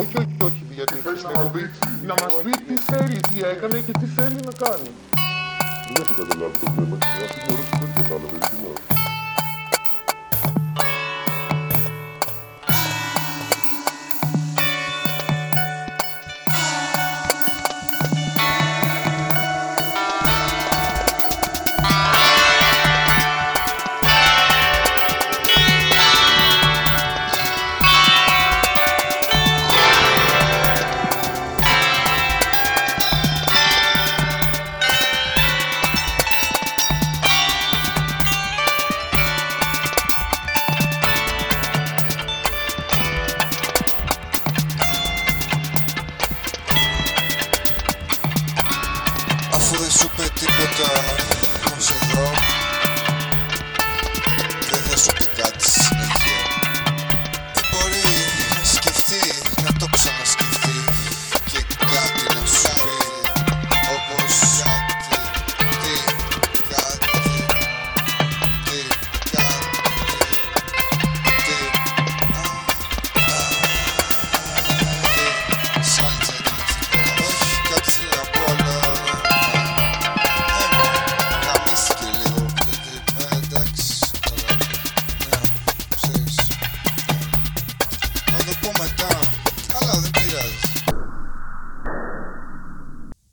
Όχι, όχι, όχι, γιατί στην εκπομπή να μας πει τι θέλει, τι έκανε και τι θέλει να κάνει. Δεν έχω καταλάβει το θέμα και αυτή την ερώτηση δεν κατάλαβε. Γιατί να. Αφού δεν σου είπε I love a las.